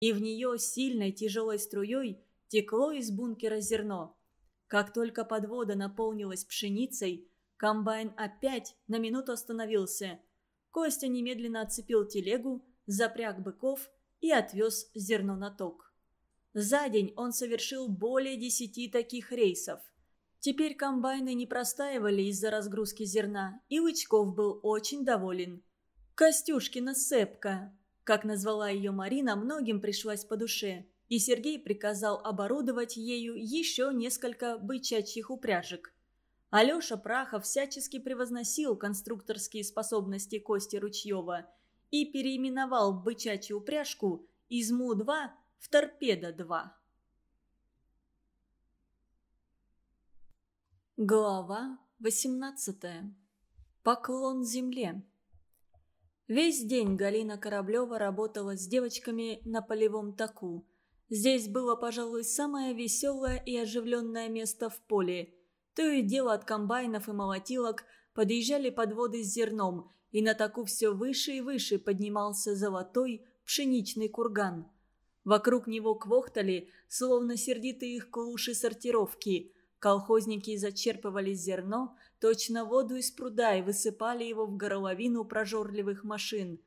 и в нее сильной тяжелой струей текло из бункера зерно. Как только подвода наполнилась пшеницей, комбайн опять на минуту остановился. Костя немедленно отцепил телегу, запряг быков и отвез зерно на ток. За день он совершил более десяти таких рейсов. Теперь комбайны не простаивали из-за разгрузки зерна, и Лычков был очень доволен. «Костюшкина сепка», как назвала ее Марина, многим пришлась по душе, и Сергей приказал оборудовать ею еще несколько бычачьих упряжек. Алеша Прахов всячески превозносил конструкторские способности Кости Ручьева и переименовал бычачью упряжку из Му-2 в Торпеда-2. Глава 18. Поклон земле. Весь день Галина Кораблева работала с девочками на полевом таку. Здесь было, пожалуй, самое веселое и оживленное место в поле. То и дело от комбайнов и молотилок подъезжали подводы с зерном, и на таку все выше и выше поднимался золотой пшеничный курган. Вокруг него квохтали, словно сердитые их клуши сортировки – Колхозники зачерпывали зерно, точно воду из пруда и высыпали его в горловину прожорливых машин.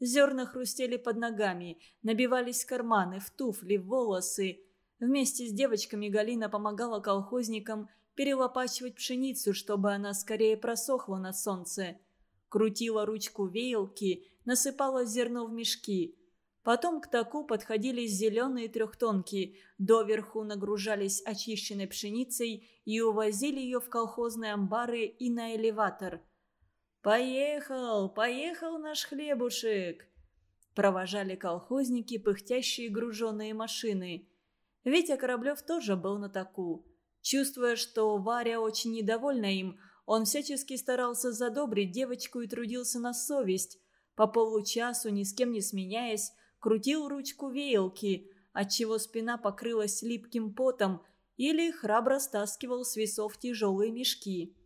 Зерна хрустели под ногами, набивались карманы, в туфли, в волосы. Вместе с девочками Галина помогала колхозникам перелопачивать пшеницу, чтобы она скорее просохла на солнце. Крутила ручку веялки, насыпала зерно в мешки – Потом к таку подходили зеленые трехтонки, доверху нагружались очищенной пшеницей и увозили ее в колхозные амбары и на элеватор. «Поехал, поехал наш хлебушек!» Провожали колхозники пыхтящие груженные машины. Витя Кораблев тоже был на таку. Чувствуя, что Варя очень недовольна им, он всячески старался задобрить девочку и трудился на совесть. По получасу, ни с кем не сменяясь, крутил ручку веялки, отчего спина покрылась липким потом, или храбро стаскивал с весов тяжелые мешки.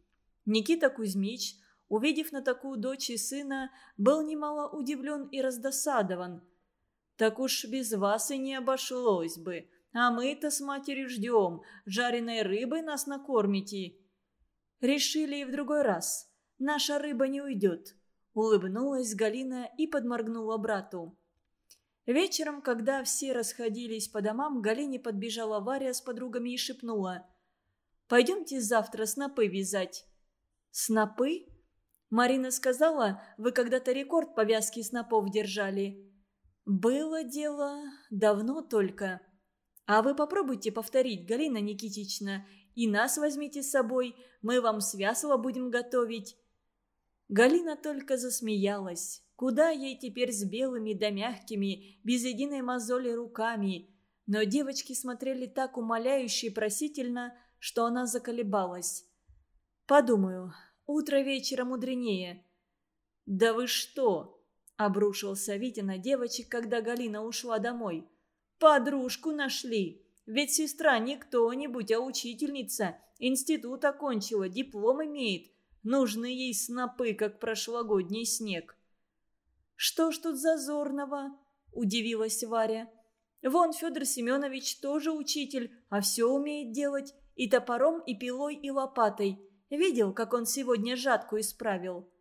Никита Кузьмич, увидев на такую дочь и сына, был немало удивлен и раздосадован. «Так уж без вас и не обошлось бы. А мы-то с матерью ждем. Жареной рыбой нас накормите». Решили и в другой раз. Наша рыба не уйдет. Улыбнулась Галина и подморгнула брату. Вечером, когда все расходились по домам, Галине подбежала Варя с подругами и шепнула. «Пойдемте завтра снопы вязать». «Снопы?» Марина сказала, вы когда-то рекорд по вязке снопов держали. «Было дело давно только. А вы попробуйте повторить, Галина Никитична, и нас возьмите с собой, мы вам свясло будем готовить». Галина только засмеялась. Куда ей теперь с белыми да мягкими, без единой мозоли руками? Но девочки смотрели так умоляюще и просительно, что она заколебалась. «Подумаю, утро вечера мудренее». «Да вы что?» – обрушился Витя на девочек, когда Галина ушла домой. «Подружку нашли. Ведь сестра не кто-нибудь, а учительница. Институт окончила, диплом имеет. Нужны ей снопы, как прошлогодний снег». «Что ж тут зазорного?» – удивилась Варя. «Вон Федор Семенович тоже учитель, а все умеет делать. И топором, и пилой, и лопатой. Видел, как он сегодня жатку исправил?»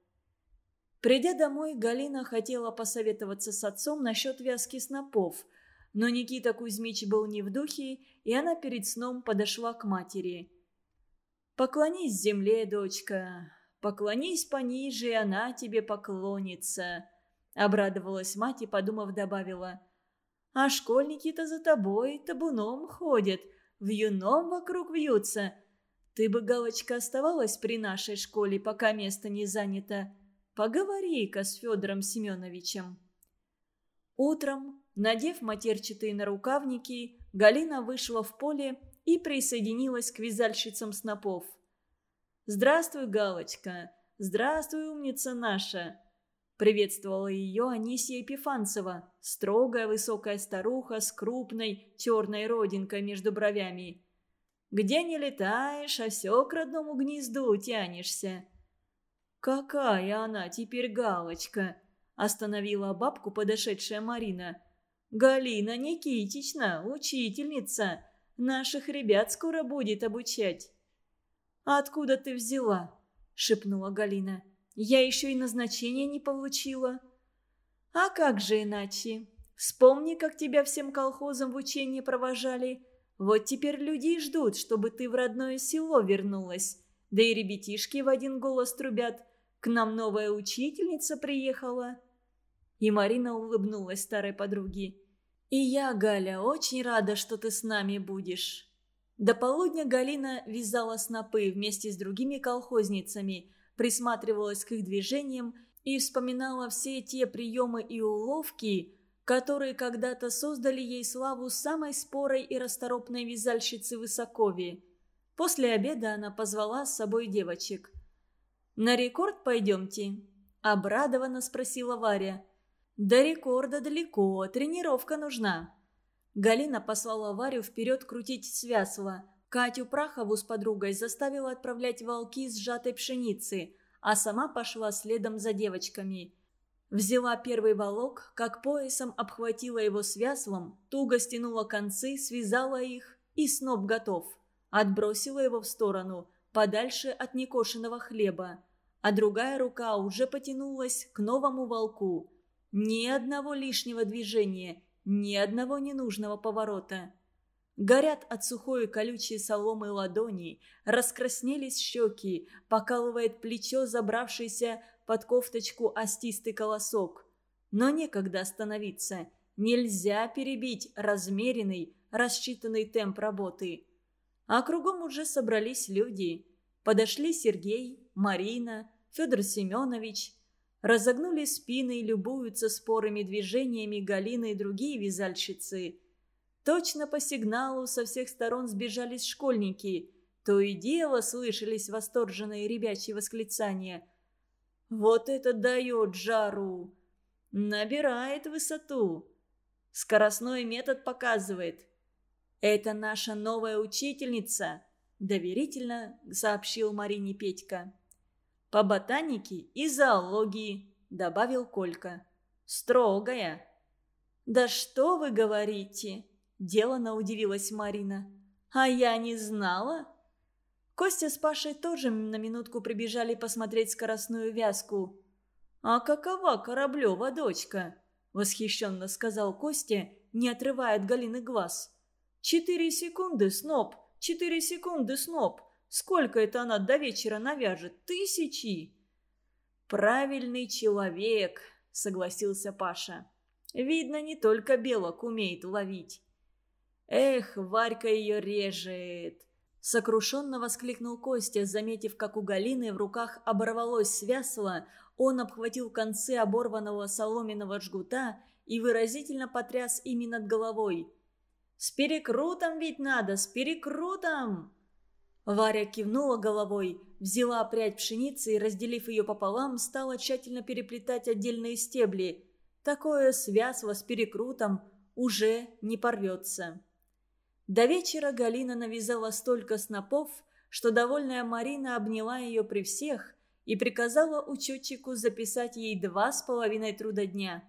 Придя домой, Галина хотела посоветоваться с отцом насчет вязки снопов. Но Никита Кузьмич был не в духе, и она перед сном подошла к матери. «Поклонись земле, дочка, поклонись пониже, и она тебе поклонится», Обрадовалась мать и, подумав, добавила. «А школьники-то за тобой табуном ходят, вьюном вокруг вьются. Ты бы, Галочка, оставалась при нашей школе, пока место не занято. Поговори-ка с Федором Семеновичем». Утром, надев матерчатые нарукавники, Галина вышла в поле и присоединилась к вязальщицам снопов. «Здравствуй, Галочка! Здравствуй, умница наша!» Приветствовала ее Анисия Епифанцева, строгая высокая старуха с крупной черной родинкой между бровями. «Где не летаешь, а все к родному гнезду тянешься». «Какая она теперь галочка!» – остановила бабку подошедшая Марина. «Галина Никитична, учительница, наших ребят скоро будет обучать». «Откуда ты взяла?» – шепнула Галина. «Я еще и назначения не получила». «А как же иначе? Вспомни, как тебя всем колхозам в учение провожали. Вот теперь люди ждут, чтобы ты в родное село вернулась. Да и ребятишки в один голос трубят. К нам новая учительница приехала». И Марина улыбнулась старой подруге. «И я, Галя, очень рада, что ты с нами будешь». До полудня Галина вязала снопы вместе с другими колхозницами, присматривалась к их движениям и вспоминала все те приемы и уловки, которые когда-то создали ей славу самой спорой и расторопной вязальщицы в Высокове. После обеда она позвала с собой девочек. «На рекорд пойдемте?» – обрадованно спросила Варя. «До рекорда далеко, тренировка нужна». Галина послала Варю вперед крутить свясло. Катю Прахову с подругой заставила отправлять волки с сжатой пшеницы, а сама пошла следом за девочками. Взяла первый волок, как поясом обхватила его свяслом, туго стянула концы, связала их, и сноп готов. Отбросила его в сторону, подальше от некошенного хлеба. А другая рука уже потянулась к новому волку. Ни одного лишнего движения – ни одного ненужного поворота. Горят от сухой колючей соломы ладони, раскраснелись щеки, покалывает плечо забравшийся под кофточку остистый колосок. Но некогда остановиться, нельзя перебить размеренный, рассчитанный темп работы. А кругом уже собрались люди. Подошли Сергей, Марина, Федор Семенович, разогнули спины и любуются спорыми движениями Галины и другие вязальщицы. Точно по сигналу со всех сторон сбежались школьники. То и дело слышались восторженные ребячьи восклицания. «Вот это дает жару! Набирает высоту! Скоростной метод показывает. Это наша новая учительница!» доверительно сообщил Марине Петька. «По ботанике и зоологии», — добавил Колька. «Строгая». «Да что вы говорите?» – делано удивилась Марина. «А я не знала». Костя с Пашей тоже на минутку прибежали посмотреть скоростную вязку. «А какова Кораблева дочка?» – восхищенно сказал Костя, не отрывая от Галины глаз. «Четыре секунды, сноп! Четыре секунды, сноп! Сколько это она до вечера навяжет? Тысячи!» «Правильный человек», — согласился Паша. «Видно, не только белок умеет ловить». «Эх, Варька ее режет!» Сокрушенно воскликнул Костя, заметив, как у Галины в руках оборвалось свясло, он обхватил концы оборванного соломенного жгута и выразительно потряс ими над головой. «С перекрутом ведь надо, с перекрутом!» Варя кивнула головой, взяла прядь пшеницы и, разделив ее пополам, стала тщательно переплетать отдельные стебли. Такое связло с перекрутом уже не порвется. До вечера Галина навязала столько снопов, что довольная Марина обняла ее при всех и приказала учетчику записать ей два с половиной труда дня.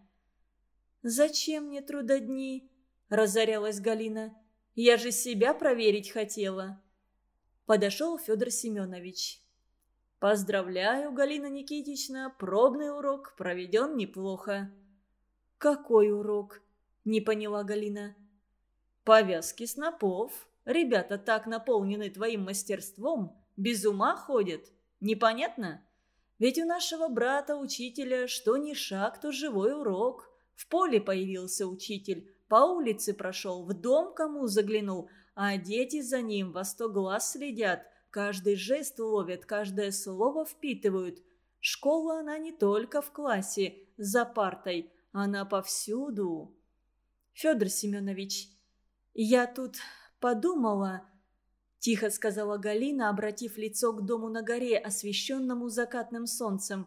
«Зачем мне трудодни?» – разорялась Галина. «Я же себя проверить хотела» подошел Федор Семенович. «Поздравляю, Галина Никитична, пробный урок проведен неплохо». «Какой урок?» – не поняла Галина. «Повязки снопов. Ребята так наполнены твоим мастерством, без ума ходят. Непонятно? Ведь у нашего брата-учителя что ни шаг, то живой урок. В поле появился учитель, по улице прошел, в дом кому заглянул – а дети за ним во сто глаз следят, каждый жест ловят, каждое слово впитывают. Школа она не только в классе, за партой, она повсюду. Федор Семенович, я тут подумала, тихо сказала Галина, обратив лицо к дому на горе, освещенному закатным солнцем.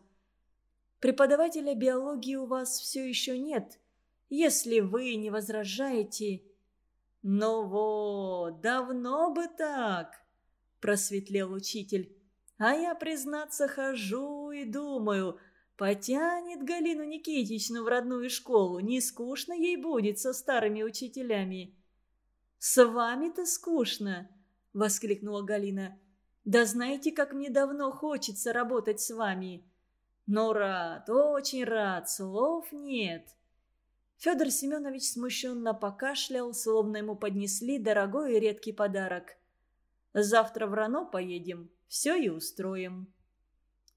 Преподавателя биологии у вас все еще нет. Если вы не возражаете, «Ну вот, давно бы так!» – просветлел учитель. «А я, признаться, хожу и думаю, Потянет Галину Никитичну в родную школу. Не скучно ей будет со старыми учителями. «С вами-то скучно!» – воскликнула Галина. «Да знаете, как мне давно хочется работать с вами!» «Но рад, очень рад, слов нет!» Федор Семенович смущенно покашлял, словно ему поднесли дорогой и редкий подарок. «Завтра в Рано поедем, все и устроим».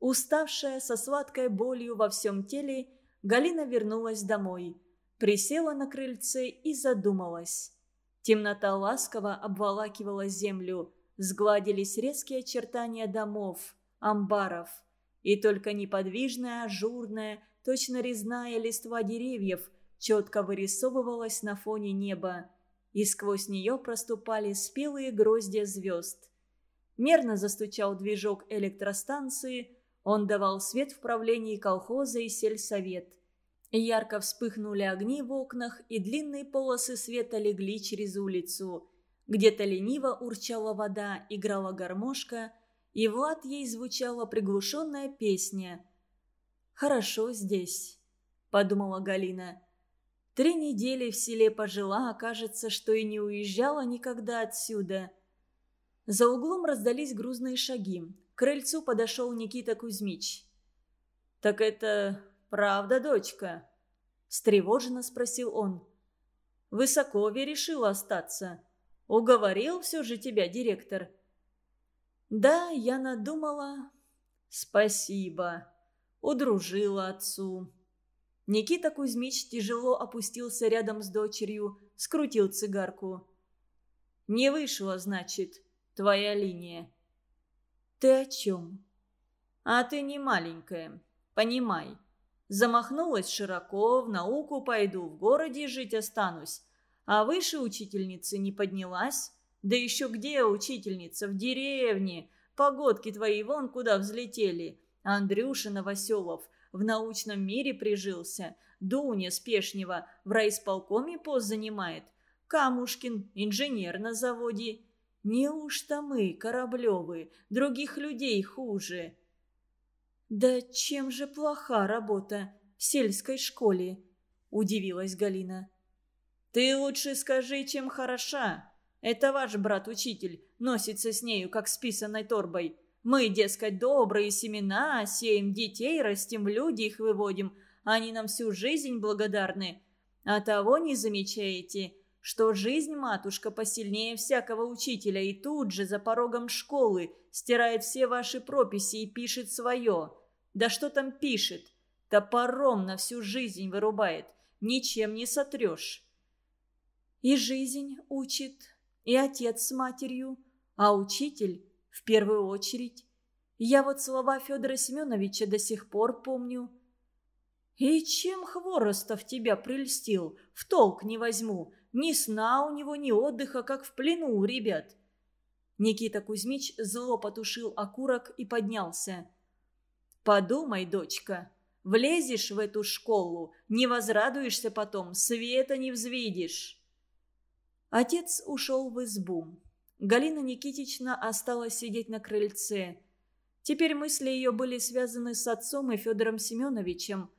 Уставшая, со сладкой болью во всем теле, Галина вернулась домой. Присела на крыльце и задумалась. Темнота ласково обволакивала землю, сгладились резкие очертания домов, амбаров. И только неподвижная, ажурная, точно резная листва деревьев четко вырисовывалась на фоне неба. И сквозь нее проступали спелые гроздья звезд. Мерно застучал движок электростанции – он давал свет в правлении колхоза и сельсовет. Ярко вспыхнули огни в окнах, и длинные полосы света легли через улицу. Где-то лениво урчала вода, играла гармошка, и в лад ей звучала приглушенная песня. «Хорошо здесь», — подумала Галина. «Три недели в селе пожила, окажется, что и не уезжала никогда отсюда». За углом раздались грузные шаги. К крыльцу подошел Никита Кузьмич. «Так это правда, дочка?» – встревоженно спросил он. «Высокове решила остаться. Уговорил все же тебя директор?» «Да, я надумала...» «Спасибо. Удружила отцу». Никита Кузьмич тяжело опустился рядом с дочерью, скрутил цигарку. «Не вышла, значит, твоя линия. «Ты о чем?» «А ты не маленькая. Понимай. Замахнулась широко, в науку пойду, в городе жить останусь. А выше учительницы не поднялась. Да еще где учительница? В деревне. Погодки твои вон куда взлетели. Андрюша Новоселов в научном мире прижился. Дуня Спешнева в райисполкоме пост занимает. Камушкин инженер на заводе. Неужто мы, Кораблевы, других людей хуже? Да чем же плоха работа в сельской школе? Удивилась Галина. Ты лучше скажи, чем хороша. Это ваш брат-учитель носится с нею, как с писаной торбой. Мы, дескать, добрые семена, сеем детей, растим люди, их выводим. Они нам всю жизнь благодарны. А того не замечаете – что жизнь, матушка, посильнее всякого учителя, и тут же за порогом школы стирает все ваши прописи и пишет свое. Да что там пишет? Топором на всю жизнь вырубает. Ничем не сотрешь. И жизнь учит, и отец с матерью, а учитель в первую очередь. Я вот слова Федора Семеновича до сих пор помню. «И чем Хворостов тебя прельстил? В толк не возьму. Ни сна у него, ни отдыха, как в плену у ребят. Никита Кузьмич зло потушил окурок и поднялся. «Подумай, дочка, влезешь в эту школу, не возрадуешься потом, света не взвидишь». Отец ушел в избу. Галина Никитична осталась сидеть на крыльце. Теперь мысли ее были связаны с отцом и Федором Семеновичем.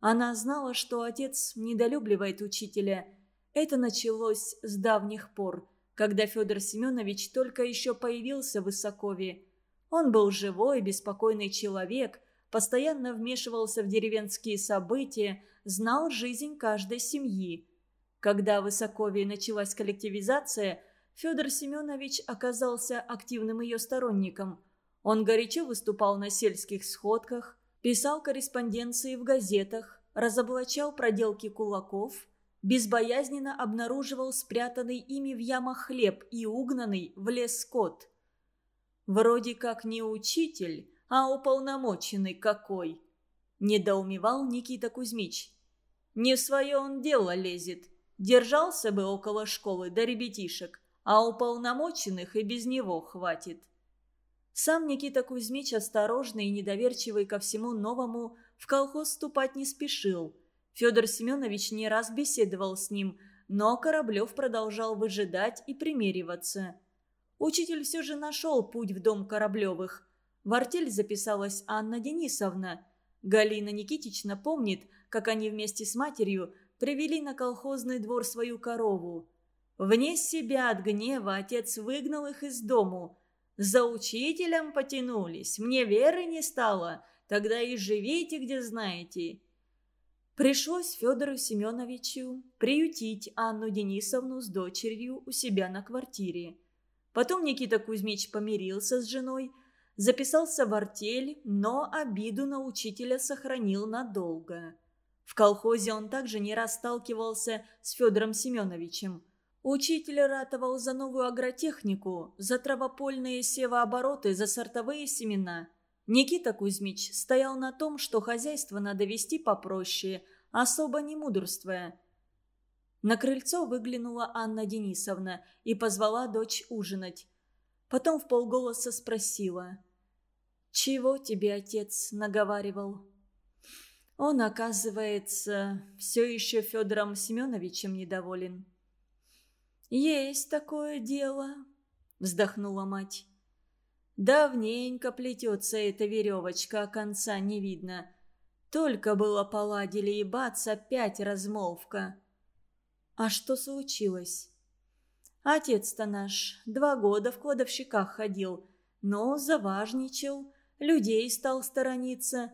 Она знала, что отец недолюбливает учителя – это началось с давних пор, когда Федор Семенович только еще появился в Высокове. Он был живой, беспокойный человек, постоянно вмешивался в деревенские события, знал жизнь каждой семьи. Когда в Высокове началась коллективизация, Федор Семенович оказался активным ее сторонником. Он горячо выступал на сельских сходках, писал корреспонденции в газетах, разоблачал проделки кулаков – безбоязненно обнаруживал спрятанный ими в ямах хлеб и угнанный в лес скот. «Вроде как не учитель, а уполномоченный какой!» – недоумевал Никита Кузьмич. «Не в свое он дело лезет. Держался бы около школы до ребятишек, а уполномоченных и без него хватит». Сам Никита Кузьмич, осторожный и недоверчивый ко всему новому, в колхоз ступать не спешил – Федор Семенович не раз беседовал с ним, но Кораблев продолжал выжидать и примериваться. Учитель все же нашел путь в дом Кораблевых. В артель записалась Анна Денисовна. Галина Никитична помнит, как они вместе с матерью привели на колхозный двор свою корову. Вне себя от гнева отец выгнал их из дому. За учителем потянулись, мне веры не стало, тогда и живите, где знаете. Пришлось Федору Семеновичу приютить Анну Денисовну с дочерью у себя на квартире. Потом Никита Кузьмич помирился с женой, записался в артель, но обиду на учителя сохранил надолго. В колхозе он также не раз сталкивался с Федором Семеновичем. Учитель ратовал за новую агротехнику, за травопольные севообороты, за сортовые семена. Никита Кузьмич стоял на том, что хозяйство надо вести попроще, особо не мудрствуя. На крыльцо выглянула Анна Денисовна и позвала дочь ужинать. Потом в полголоса спросила. «Чего тебе отец наговаривал?» Он, оказывается, все еще Федором Семеновичем недоволен. «Есть такое дело», — вздохнула мать. «Давненько плетется эта веревочка, а конца не видно. Только было поладили, и бац, опять размолвка». «А что случилось?» «Отец-то наш два года в кладовщиках ходил, но заважничал, людей стал сторониться,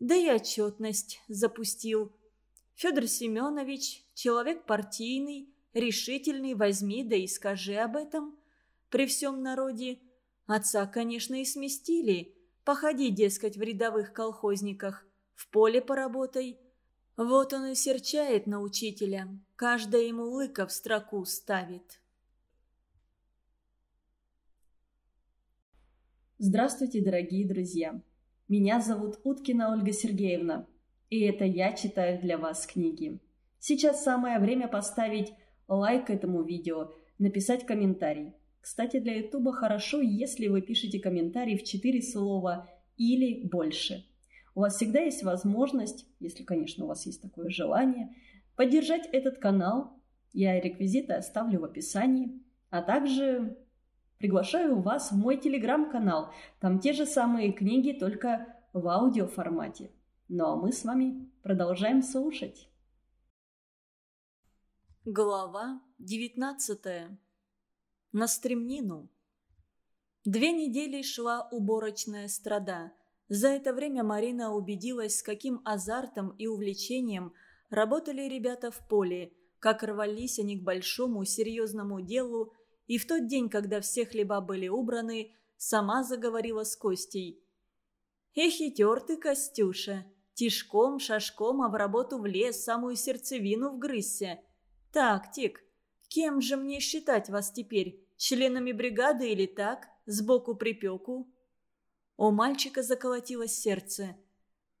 да и отчетность запустил. Федор Семенович, человек партийный, решительный, возьми да и скажи об этом. При всем народе отца, конечно, и сместили. Походи, дескать, в рядовых колхозниках, в поле поработай – вот он и серчает на учителя, каждая ему лыка в строку ставит. Здравствуйте, дорогие друзья! Меня зовут Уткина Ольга Сергеевна, и это я читаю для вас книги. Сейчас самое время поставить лайк этому видео, написать комментарий. Кстати, для Ютуба хорошо, если вы пишете комментарий в 4 слова или больше – у вас всегда есть возможность, если, конечно, у вас есть такое желание, поддержать этот канал. Я реквизиты оставлю в описании. А также приглашаю вас в мой телеграм-канал. Там те же самые книги, только в аудиоформате. Ну а мы с вами продолжаем слушать. Глава девятнадцатая. На стремнину. Две недели шла уборочная страда – за это время Марина убедилась, с каким азартом и увлечением работали ребята в поле, как рвались они к большому серьезному делу, и в тот день, когда все хлеба были убраны, сама заговорила с Костей. «Эх, хитер ты, Костюша! Тишком, шашком, а в работу влез, самую сердцевину вгрызся. Так, Тик, кем же мне считать вас теперь? Членами бригады или так, сбоку припеку?» У мальчика заколотилось сердце.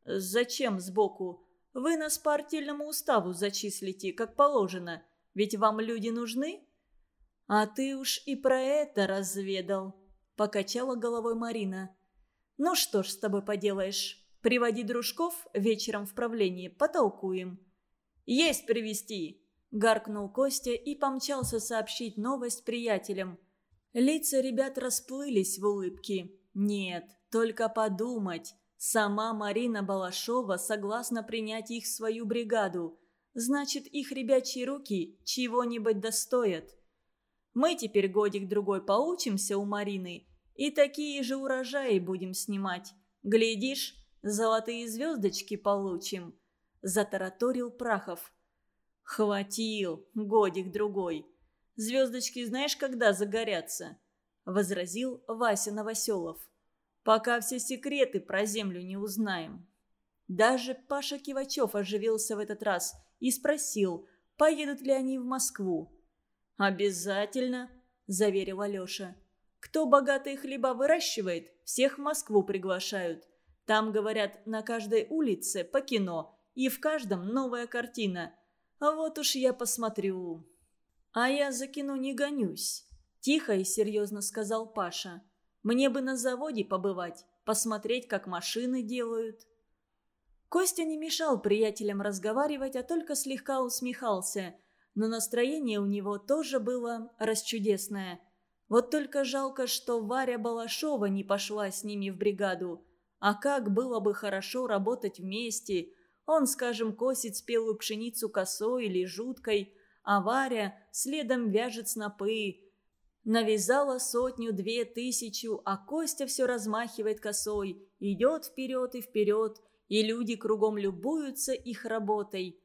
«Зачем сбоку? Вы нас по артельному уставу зачислите, как положено. Ведь вам люди нужны?» «А ты уж и про это разведал», — покачала головой Марина. «Ну что ж с тобой поделаешь? Приводи дружков вечером в правление, потолкуем». «Есть привести, гаркнул Костя и помчался сообщить новость приятелям. Лица ребят расплылись в улыбке. «Нет, только подумать, сама Марина Балашова согласна принять их в свою бригаду. Значит, их ребячьи руки чего-нибудь достоят. Мы теперь годик-другой поучимся у Марины и такие же урожаи будем снимать. Глядишь, золотые звездочки получим», – затараторил Прахов. «Хватил, годик-другой. Звездочки знаешь, когда загорятся?» – возразил Вася Новоселов пока все секреты про землю не узнаем. Даже Паша Кивачев оживился в этот раз и спросил, поедут ли они в Москву. «Обязательно», – заверил Алеша. «Кто богатые хлеба выращивает, всех в Москву приглашают. Там, говорят, на каждой улице по кино, и в каждом новая картина. А вот уж я посмотрю». «А я за кино не гонюсь», – тихо и серьезно сказал Паша. Мне бы на заводе побывать, посмотреть, как машины делают». Костя не мешал приятелям разговаривать, а только слегка усмехался. Но настроение у него тоже было расчудесное. Вот только жалко, что Варя Балашова не пошла с ними в бригаду. А как было бы хорошо работать вместе. Он, скажем, косит спелую пшеницу косой или жуткой, а Варя следом вяжет снопы. Навязала сотню-две тысячу, а Костя все размахивает косой, идет вперед и вперед, и люди кругом любуются их работой.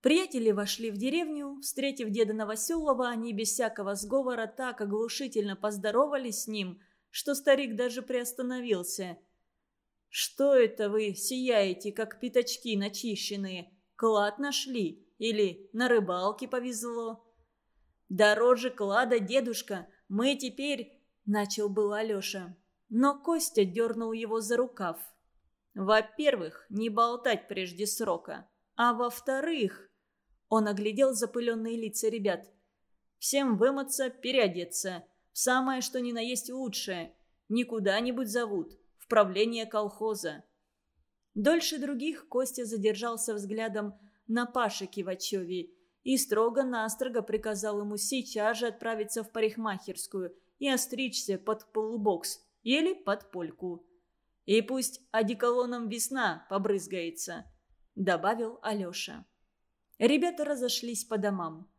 Приятели вошли в деревню, встретив деда Новоселова, они без всякого сговора так оглушительно поздоровались с ним, что старик даже приостановился. «Что это вы сияете, как пятачки начищенные? Клад нашли? Или на рыбалке повезло?» «Дороже клада, дедушка, мы теперь...» — начал был Алеша. Но Костя дернул его за рукав. «Во-первых, не болтать прежде срока. А во-вторых...» Он оглядел запыленные лица ребят. «Всем вымыться, переодеться. В самое, что ни на есть лучшее. Не куда-нибудь зовут. В правление колхоза». Дольше других Костя задержался взглядом на Паше Кивачеве и строго-настрого приказал ему сейчас же отправиться в парикмахерскую и остричься под полубокс или под польку. «И пусть одеколоном весна побрызгается», — добавил Алеша. Ребята разошлись по домам.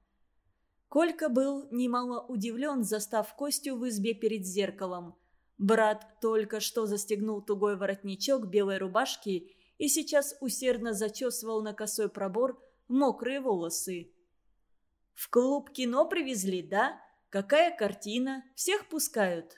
Колька был немало удивлен, застав Костю в избе перед зеркалом. Брат только что застегнул тугой воротничок белой рубашки и сейчас усердно зачесывал на косой пробор мокрые волосы. «В клуб кино привезли, да? Какая картина? Всех пускают?»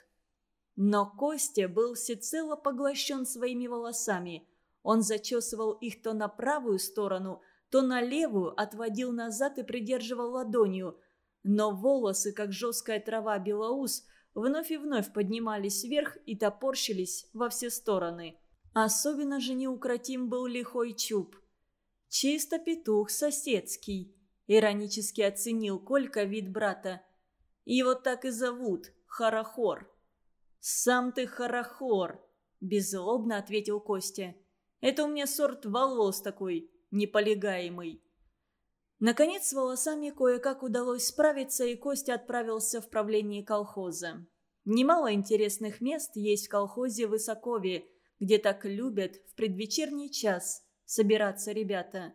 Но Костя был всецело поглощен своими волосами. Он зачесывал их то на правую сторону, то на левую отводил назад и придерживал ладонью. Но волосы, как жесткая трава белоус, вновь и вновь поднимались вверх и топорщились во все стороны. Особенно же неукротим был лихой чуб. «Чисто петух соседский», — иронически оценил Колька вид брата. «Его так и зовут — Харахор». «Сам ты Харахор», — беззлобно ответил Костя. «Это у меня сорт волос такой, неполегаемый». Наконец с волосами кое-как удалось справиться, и Костя отправился в правление колхоза. Немало интересных мест есть в колхозе Высокове, где так любят в предвечерний час собираться ребята.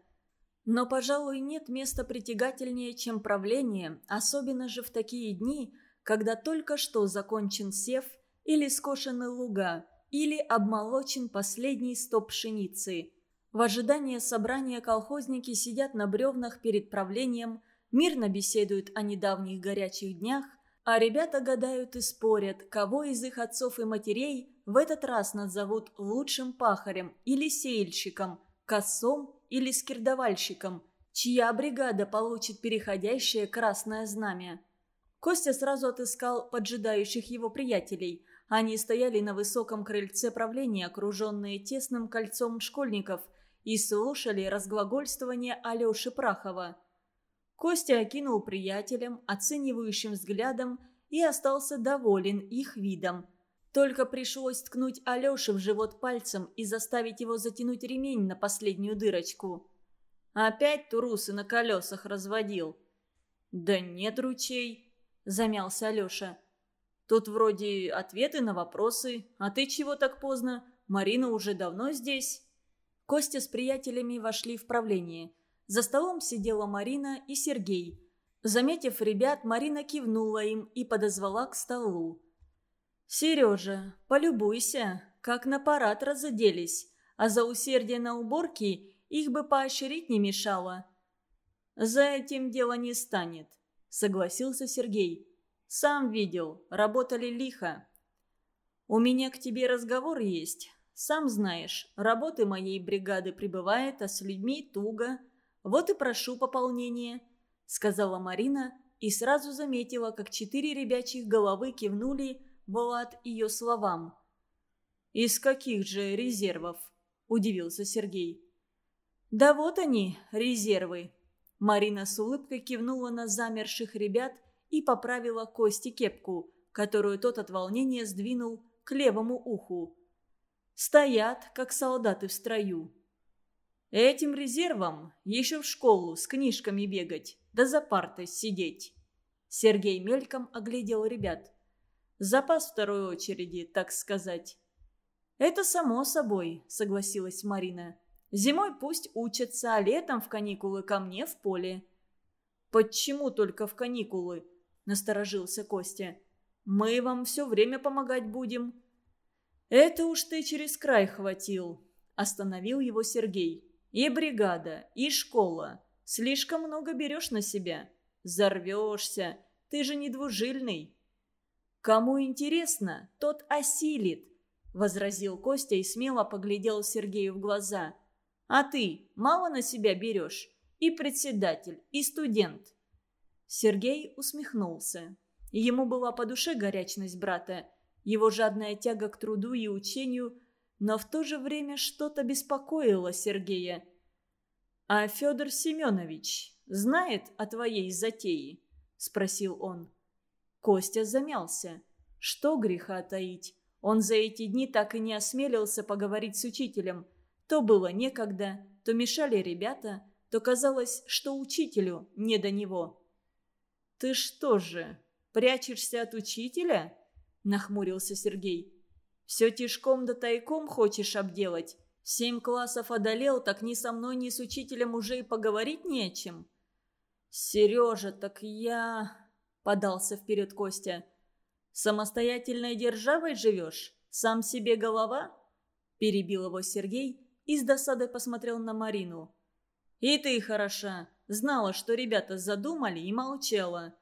Но, пожалуй, нет места притягательнее, чем правление, особенно же в такие дни, когда только что закончен сев или скошены луга, или обмолочен последний стоп пшеницы – в ожидании собрания колхозники сидят на бревнах перед правлением, мирно беседуют о недавних горячих днях, а ребята гадают и спорят, кого из их отцов и матерей в этот раз назовут лучшим пахарем или сеяльщиком, косом или скирдовальщиком, чья бригада получит переходящее красное знамя. Костя сразу отыскал поджидающих его приятелей. Они стояли на высоком крыльце правления, окруженные тесным кольцом школьников – и слушали разглагольствование Алеши Прахова. Костя окинул приятелям оценивающим взглядом и остался доволен их видом. Только пришлось ткнуть Алёше в живот пальцем и заставить его затянуть ремень на последнюю дырочку. Опять турусы на колесах разводил. «Да нет, ручей», — замялся Алёша. «Тут вроде ответы на вопросы, а ты чего так поздно? Марина уже давно здесь». Костя с приятелями вошли в правление. За столом сидела Марина и Сергей. Заметив ребят, Марина кивнула им и подозвала к столу. «Сережа, полюбуйся, как на парад разоделись, а за усердие на уборке их бы поощрить не мешало». «За этим дело не станет», — согласился Сергей. «Сам видел, работали лихо». «У меня к тебе разговор есть. Сам знаешь, работы моей бригады прибывает, а с людьми туго. Вот и прошу пополнения», — сказала Марина и сразу заметила, как четыре ребячьих головы кивнули в лад ее словам. «Из каких же резервов?» – удивился Сергей. «Да вот они, резервы». Марина с улыбкой кивнула на замерших ребят и поправила Кости кепку, которую тот от волнения сдвинул к левому уху. Стоят, как солдаты в строю. Этим резервом еще в школу с книжками бегать, да за партой сидеть. Сергей мельком оглядел ребят. Запас второй очереди, так сказать. «Это само собой», — согласилась Марина. «Зимой пусть учатся, а летом в каникулы ко мне в поле». «Почему только в каникулы?» — насторожился Костя. «Мы вам все время помогать будем». «Это уж ты через край хватил», — остановил его Сергей. «И бригада, и школа. Слишком много берешь на себя. Зарвешься. Ты же не двужильный». «Кому интересно, тот осилит», — возразил Костя и смело поглядел Сергею в глаза. «А ты мало на себя берешь? И председатель, и студент». Сергей усмехнулся. Ему была по душе горячность брата, его жадная тяга к труду и учению, но в то же время что-то беспокоило Сергея. «А Федор Семенович знает о твоей затее?» – спросил он. Костя замялся. Что греха таить? Он за эти дни так и не осмелился поговорить с учителем. То было некогда, то мешали ребята, то казалось, что учителю не до него. «Ты что же, прячешься от учителя?» – нахмурился Сергей. «Все тишком да тайком хочешь обделать? Семь классов одолел, так ни со мной, ни с учителем уже и поговорить не о чем». «Сережа, так я...» – подался вперед Костя. «Самостоятельной державой живешь? Сам себе голова?» – перебил его Сергей и с досадой посмотрел на Марину. «И ты хороша. Знала, что ребята задумали и молчала».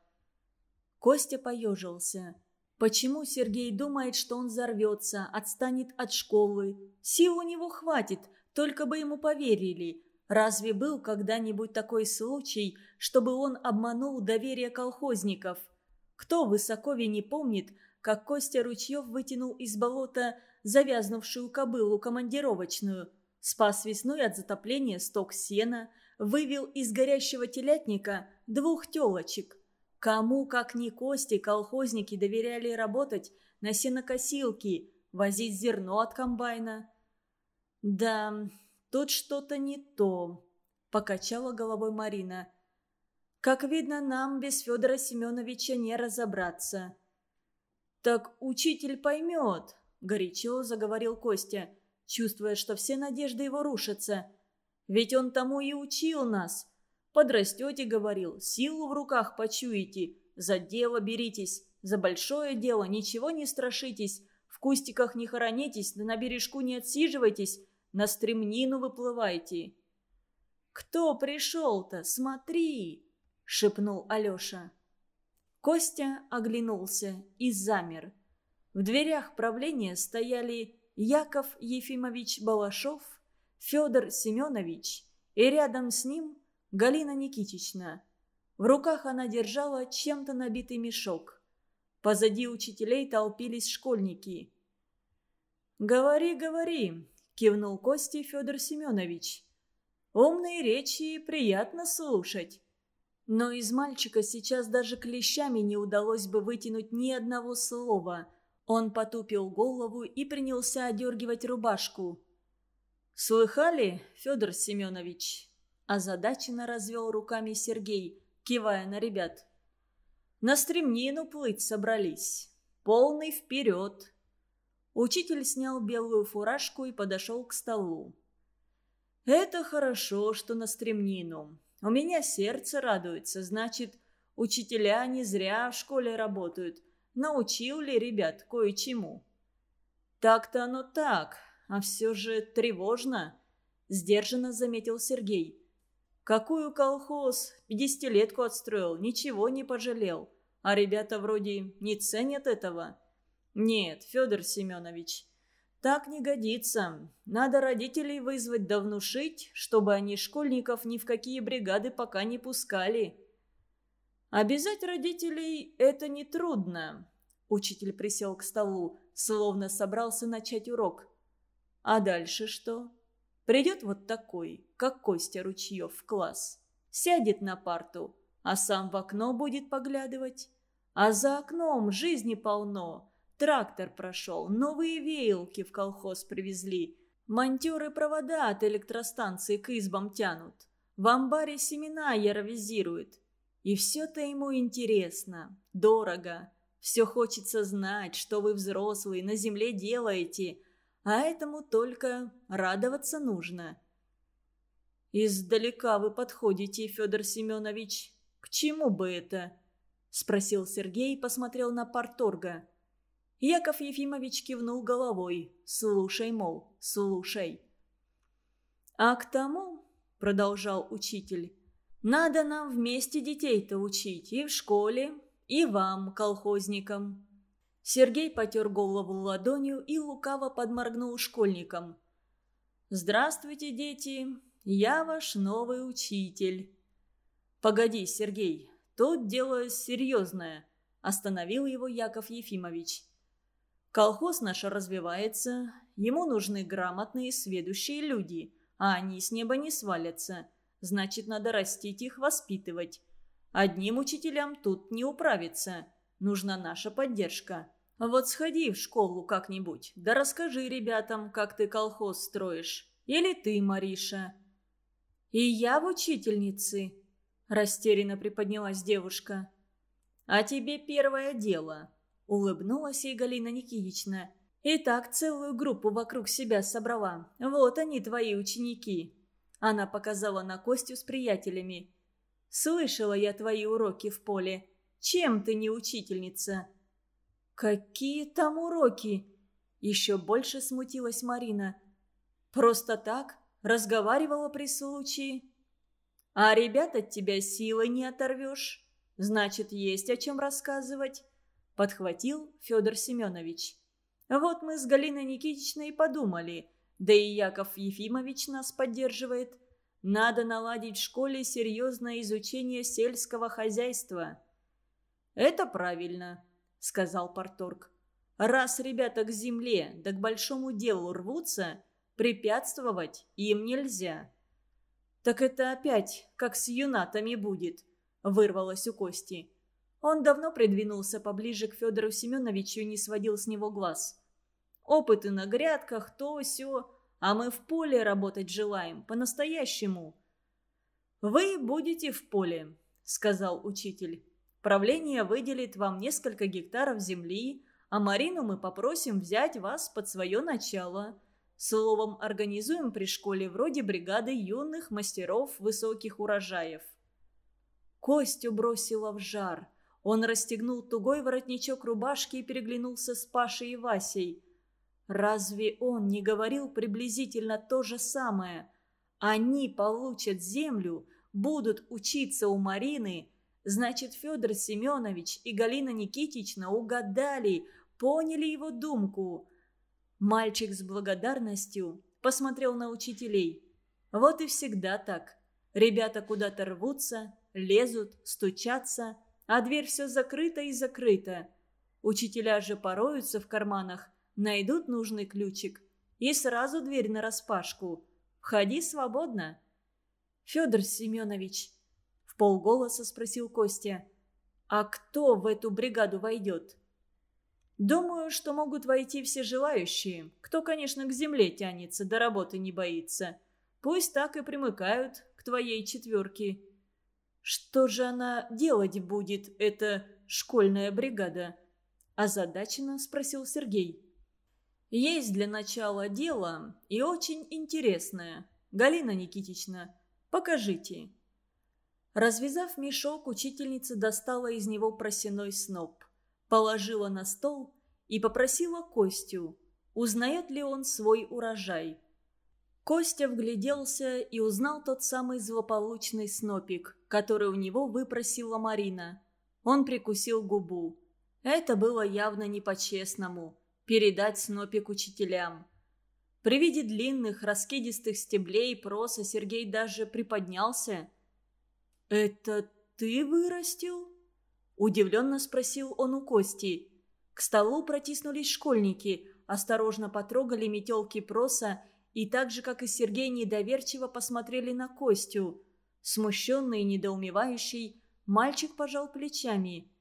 Костя поежился. Почему Сергей думает, что он взорвется, отстанет от школы? Сил у него хватит, только бы ему поверили. Разве был когда-нибудь такой случай, чтобы он обманул доверие колхозников? Кто высокове не помнит, как Костя Ручьев вытянул из болота завязнувшую кобылу командировочную, спас весной от затопления сток сена, вывел из горящего телятника двух телочек. Кому, как ни Косте, колхозники доверяли работать на сенокосилке, возить зерно от комбайна? Да, тут что-то не то», – покачала головой Марина. «Как видно, нам без Федора Семеновича не разобраться». «Так учитель поймет», – горячо заговорил Костя, чувствуя, что все надежды его рушатся. «Ведь он тому и учил нас. Подрастете, говорил, силу в руках почуете, за дело беритесь, за большое дело ничего не страшитесь, в кустиках не хоронитесь, на бережку не отсиживайтесь, на стремнину выплывайте. «Кто пришел-то? Смотри!» — шепнул Алеша. Костя оглянулся и замер. В дверях правления стояли Яков Ефимович Балашов, Федор Семенович, и рядом с ним Галина Никитична. В руках она держала чем-то набитый мешок. Позади учителей толпились школьники. «Говори, говори, кивнул Костей Федор Семенович. «Умные речи приятно слушать». Но из мальчика сейчас даже клещами не удалось бы вытянуть ни одного слова. Он потупил голову и принялся одергивать рубашку. «Слыхали, Федор Семенович?» Озадаченно развел руками Сергей, кивая на ребят. «На стремнину плыть собрались. Полный вперед!» Учитель снял белую фуражку и подошел к столу. «Это хорошо, что на стремнину. У меня сердце радуется, значит, учителя не зря в школе работают. Научил ли ребят кое-чему?» «Так-то оно так, а все же тревожно», — сдержанно заметил Сергей. «Какую колхоз? Пятидесятилетку отстроил, ничего не пожалел. А ребята вроде не ценят этого». «Нет, Федор Семенович, так не годится. Надо родителей вызвать да внушить, чтобы они школьников ни в какие бригады пока не пускали». «Обязать родителей – это нетрудно», – учитель присел к столу, словно собрался начать урок. «А дальше что?» Придет вот такой, как Костя Ручьев, в класс. Сядет на парту, а сам в окно будет поглядывать. А за окном жизни полно. Трактор прошел, новые веялки в колхоз привезли. Монтеры провода от электростанции к избам тянут. В амбаре семена яровизируют. И все-то ему интересно, дорого. Все хочется знать, что вы взрослые на земле делаете. а этому только радоваться нужно. «Издалека вы подходите, Федор Семенович. К чему бы это?» – спросил Сергей и посмотрел на парторга. Яков Ефимович кивнул головой. «Слушай, мол, слушай». «А к тому, — продолжал учитель, — надо нам вместе детей-то учить и в школе, и вам, колхозникам». Сергей потер голову ладонью и лукаво подморгнул школьникам. «Здравствуйте, дети, я ваш новый учитель». «Погоди, Сергей, тут дело серьезное», – остановил его Яков Ефимович. «Колхоз наш развивается, ему нужны грамотные, сведущие люди, а они с неба не свалятся. Значит, надо растить их, воспитывать. Одним учителям тут не управиться, нужна наша поддержка. Вот сходи в школу как-нибудь, да расскажи ребятам, как ты колхоз строишь. Или ты, Мариша». «И я в учительнице», – растерянно приподнялась девушка. «А тебе первое дело», – улыбнулась ей Галина Никитична. «И так целую группу вокруг себя собрала. Вот они, твои ученики». Она показала на Костю с приятелями. «Слышала я твои уроки в поле. Чем ты не учительница?» «Какие там уроки?» Еще больше смутилась Марина. «Просто так? Разговаривала при случае?» «А ребят от тебя силой не оторвешь. Значит, есть о чем рассказывать», — подхватил Федор Семенович. «Вот мы с Галиной Никитичной и подумали, да и Яков Ефимович нас поддерживает. Надо наладить в школе серьезное изучение сельского хозяйства». «Это правильно», — сказал Порторг. «Раз ребята к земле да к большому делу рвутся, препятствовать им нельзя». «Так это опять, как с юнатами будет», — вырвалось у Кости. Он давно придвинулся поближе к Федору Семеновичу и не сводил с него глаз. «Опыты на грядках, то все, а мы в поле работать желаем, по-настоящему». «Вы будете в поле», — сказал учитель. Правление выделит вам несколько гектаров земли, а Марину мы попросим взять вас под свое начало. Словом, организуем при школе вроде бригады юных мастеров высоких урожаев». Костю бросило в жар. Он расстегнул тугой воротничок рубашки и переглянулся с Пашей и Васей. Разве он не говорил приблизительно то же самое? Они получат землю, будут учиться у Марины – Значит, Федор Семенович и Галина Никитична угадали, поняли его думку. Мальчик с благодарностью посмотрел на учителей. Вот и всегда так. Ребята куда-то рвутся, лезут, стучатся, а дверь все закрыта и закрыта. Учителя же пороются в карманах, найдут нужный ключик и сразу дверь нараспашку. Входи свободно. Федор Семенович, полголоса спросил Костя. «А кто в эту бригаду войдет?» «Думаю, что могут войти все желающие. Кто, конечно, к земле тянется, до работы не боится. Пусть так и примыкают к твоей четверке». «Что же она делать будет, эта школьная бригада?» Озадаченно спросил Сергей. «Есть для начала дело и очень интересное. Галина Никитична, покажите». Развязав мешок, учительница достала из него просеной сноп, положила на стол и попросила Костю, узнает ли он свой урожай. Костя вгляделся и узнал тот самый злополучный снопик, который у него выпросила Марина. Он прикусил губу. Это было явно не по-честному – передать снопик учителям. При виде длинных, раскидистых стеблей проса Сергей даже приподнялся – «Это ты вырастил?» Удивленно спросил он у Кости. К столу протиснулись школьники, осторожно потрогали метелки проса и так же, как и Сергей, недоверчиво посмотрели на Костю. Смущенный и недоумевающий, мальчик пожал плечами.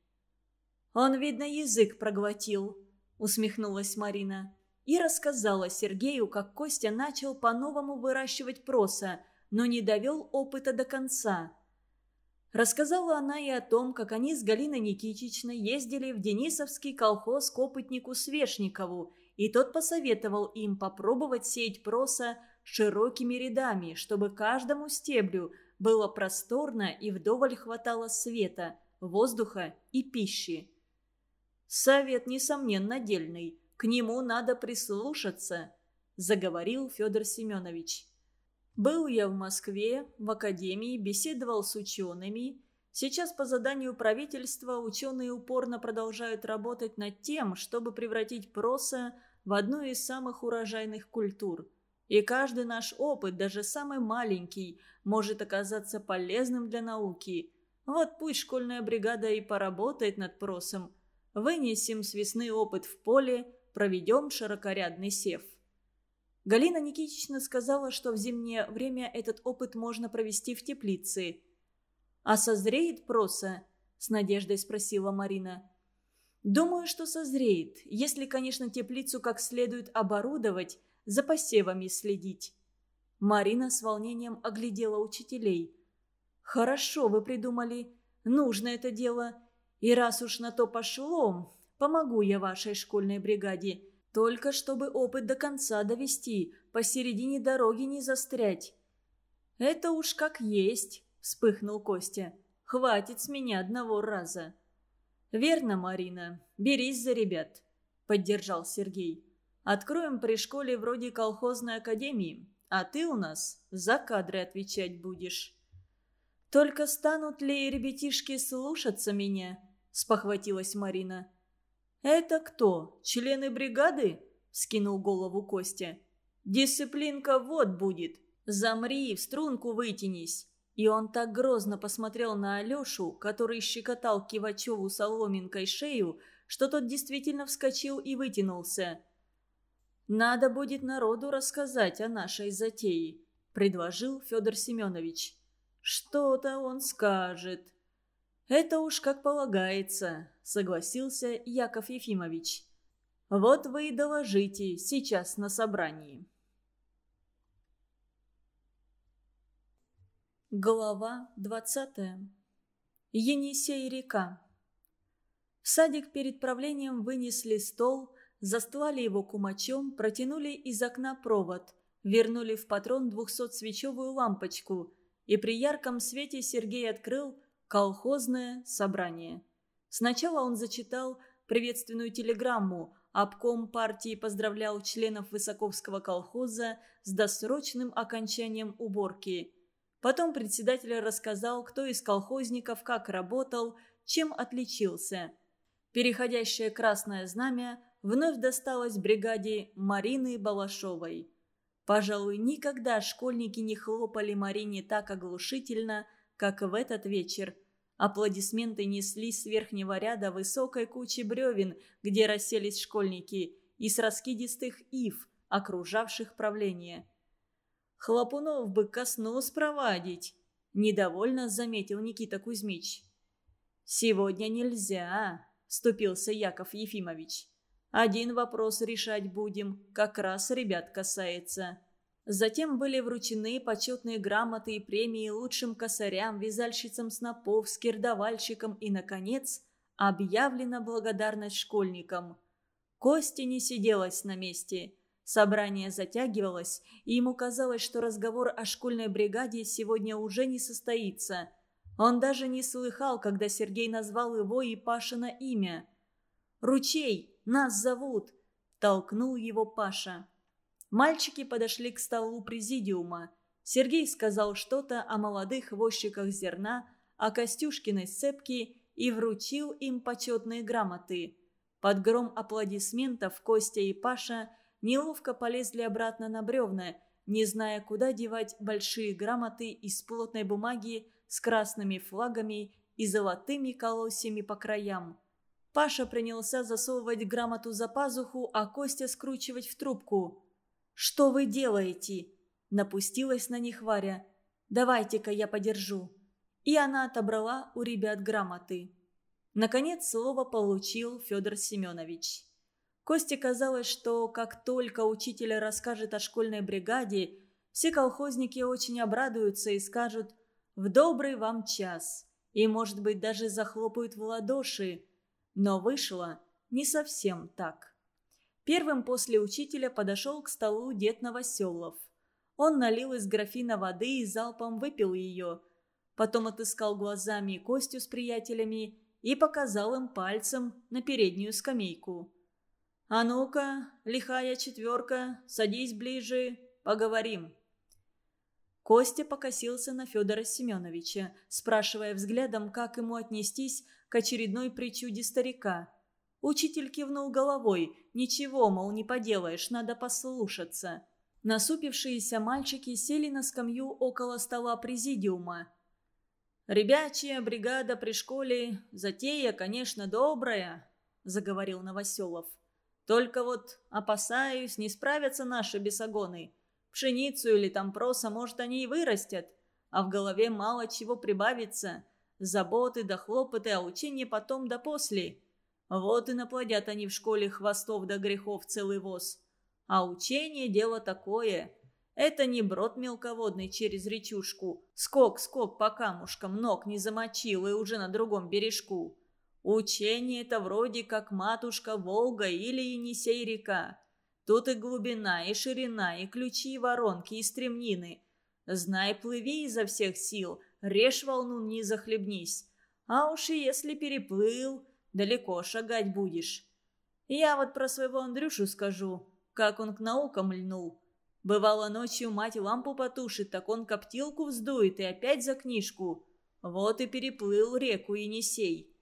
«Он, видно, язык проглотил», — усмехнулась Марина. И рассказала Сергею, как Костя начал по-новому выращивать проса, но не довел опыта до конца. Рассказала она и о том, как они с Галиной Никитичной ездили в Денисовский колхоз к опытнику Свешникову и тот посоветовал им попробовать сеять проса широкими рядами, чтобы каждому стеблю было просторно и вдоволь хватало света, воздуха и пищи. Совет, несомненно, дельный. К нему надо прислушаться, заговорил Федор Семенович. Был я в Москве, в академии, беседовал с учеными. Сейчас по заданию правительства ученые упорно продолжают работать над тем, чтобы превратить проса в одну из самых урожайных культур. И каждый наш опыт, даже самый маленький, может оказаться полезным для науки. Вот пусть школьная бригада и поработает над просом – Вынесем с весны опыт в поле, проведем широкорядный сев. Галина Никитична сказала, что в зимнее время этот опыт можно провести в теплице. «А созреет проса?» – с надеждой спросила Марина. «Думаю, что созреет, если, конечно, теплицу как следует оборудовать, за посевами следить». Марина с волнением оглядела учителей. «Хорошо вы придумали. Нужно это дело. И раз уж на то пошло, помогу я вашей школьной бригаде. Только чтобы опыт до конца довести, посередине дороги не застрять». «Это уж как есть», — вспыхнул Костя. «Хватит с меня одного раза». «Верно, Марина. Берись за ребят», — поддержал Сергей. «Откроем при школе вроде колхозной академии, а ты у нас за кадры отвечать будешь». «Только станут ли ребятишки слушаться меня?» – спохватилась Марина. «Это кто? Члены бригады?» – скинул голову Костя. «Дисциплинка вот будет. Замри, в струнку вытянись». И он так грозно посмотрел на Алешу, который щекотал Кивачеву соломинкой шею, что тот действительно вскочил и вытянулся. «Надо будет народу рассказать о нашей затее», – предложил Федор Семенович. «Что-то он скажет». «Это уж как полагается», — согласился Яков Ефимович. «Вот вы и доложите сейчас на собрании». Глава двадцатая. Енисей-река. В садик перед правлением вынесли стол, застлали его кумачом, протянули из окна провод, вернули в патрон двухсотсвечевую лампочку, и при ярком свете Сергей открыл – Колхозное собрание. Сначала он зачитал приветственную телеграмму. Обком партии поздравлял членов Высоковского колхоза с досрочным окончанием уборки. Потом председатель рассказал, кто из колхозников как работал, чем отличился. Переходящее красное знамя вновь досталось бригаде Марины Балашовой. Пожалуй, никогда школьники не хлопали Марине так оглушительно – как в этот вечер. Аплодисменты неслись с верхнего ряда высокой кучи бревен, где расселись школьники, и с раскидистых ив, окружавших правление. «Хлопунов бы ко сну спровадить», – недовольно заметил Никита Кузьмич. «Сегодня нельзя», – вступился Яков Ефимович. «Один вопрос решать будем, как раз ребят касается». Затем были вручены почетные грамоты и премии лучшим косарям, вязальщицам снопов, скирдовальщикам и, наконец, объявлена благодарность школьникам. Кости не сиделась на месте. Собрание затягивалось, и ему казалось, что разговор о школьной бригаде сегодня уже не состоится. Он даже не слыхал, когда Сергей назвал его и Пашина имя. «Ручей! Нас зовут!» – толкнул его Паша. Мальчики подошли к столу президиума. Сергей сказал что-то о молодых возчиках зерна, о Костюшкиной сцепке и вручил им почетные грамоты. Под гром аплодисментов Костя и Паша неловко полезли обратно на бревна, не зная, куда девать большие грамоты из плотной бумаги с красными флагами и золотыми колосьями по краям. Паша принялся засовывать грамоту за пазуху, а Костя скручивать в трубку – «Что вы делаете?» – напустилась на них Варя. «Давайте-ка я подержу». И она отобрала у ребят грамоты. Наконец слово получил Федор Семенович. Косте казалось, что как только учитель расскажет о школьной бригаде, все колхозники очень обрадуются и скажут «в добрый вам час» и, может быть, даже захлопают в ладоши. Но вышло не совсем так. Первым после учителя подошел к столу дед Новоселов. Он налил из графина воды и залпом выпил ее. Потом отыскал глазами Костю с приятелями и показал им пальцем на переднюю скамейку. «А ну-ка, лихая четверка, садись ближе, поговорим». Костя покосился на Федора Семеновича, спрашивая взглядом, как ему отнестись к очередной причуде старика. Учитель кивнул головой. «Ничего, мол, не поделаешь, надо послушаться». Насупившиеся мальчики сели на скамью около стола президиума. «Ребячья бригада при школе, затея, конечно, добрая», — заговорил Новоселов. «Только вот, опасаюсь, не справятся наши бесогоны. Пшеницу или там проса, может, они и вырастят, а в голове мало чего прибавится. Заботы да хлопоты, а учение потом да после. Вот и наплодят они в школе хвостов да грехов целый воз. А учение – дело такое. Это не брод мелководный через речушку. Скок-скок по камушкам, ног не замочил и уже на другом бережку. Учение – это вроде как матушка Волга или Енисей-река. Тут и глубина, и ширина, и ключи, и воронки, и стремнины. Знай, плыви изо всех сил, режь волну, не захлебнись. А уж и если переплыл, далеко шагать будешь. Я вот про своего Андрюшу скажу, как он к наукам льнул. Бывало ночью мать лампу потушит, так он коптилку вздует и опять за книжку. Вот и переплыл реку Енисей.